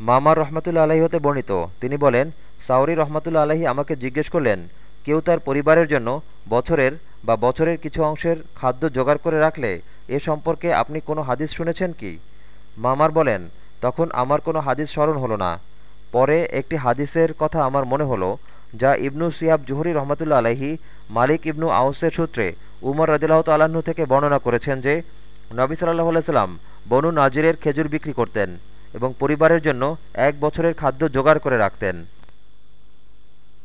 মামার রহমতুল্লা আলাহি হতে বর্ণিত। তিনি বলেন, সাউরি রহমতুল্লা আলাহি আমাকে জিজ্ঞেস করলেন, কেউ তার পরিবারের জন্য বছরের বা বছরের কিছু অংশের খাদ্য জোগাড় করে রাখলে এ সম্পর্কে আপনি কোনো হাদিস শুনেছেন কি? মামার বলেন, তখন আমার কোনো হাদিস স্মরণ হলো না। পরে একটি হাদিসের কথা আমার মনে হলো, যা ইবনু সিয়াব জুহরি রহমতুল্লা আলাহি মালিক ইবনু আউসের সূত্রে উমর রদিল্লাহ তাল্লাহ্ন থেকে বর্ণনা করেছেন যে, নবী সাল্লাহ সাল্লাম বনু নাজিরের খেজুর বিক্রি করতেন। এবং পরিবারের জন্য এক বছরের খাদ্য জোগাড় করে রাখতেন।